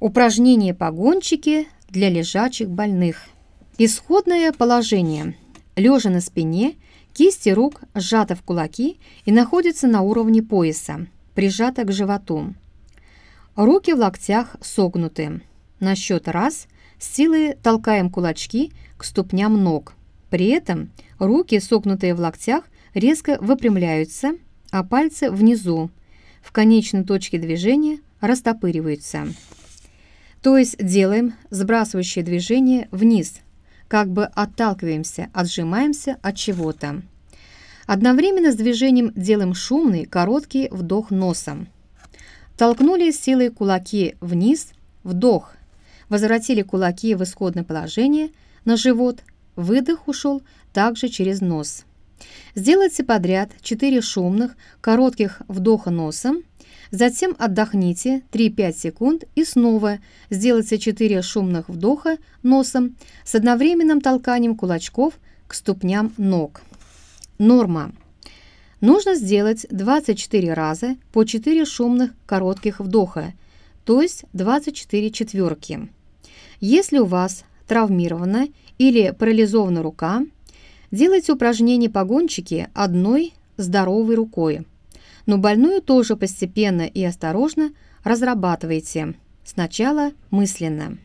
Упражнение-погончики для лежачих больных. Исходное положение. Лежа на спине, кисти рук сжаты в кулаки и находятся на уровне пояса, прижаты к животу. Руки в локтях согнуты. На счет раз с силой толкаем кулачки к ступням ног. При этом руки, согнутые в локтях, резко выпрямляются, а пальцы внизу, в конечной точке движения растопыриваются. То есть делаем сбрасывающее движение вниз, как бы отталкиваемся, отжимаемся от чего-то. Одновременно с движением делаем шумный, короткий вдох носом. Толкнули силой кулаки вниз, вдох. Возвратили кулаки в исходное положение, на живот. Выдох ушел также через нос. Сделайте подряд 4 шумных, коротких вдоха носом, затем отдохните 3-5 секунд и снова сделайте 4 шумных вдоха носом с одновременным толканием кулачков к ступням ног. Норма. Нужно сделать 24 раза по 4 шумных коротких вдоха, то есть 24 четверки. Если у вас травмирована или парализована рука – Делайте упражнения-погончики одной здоровой рукой. Но больную тоже постепенно и осторожно разрабатывайте. Сначала мысленно.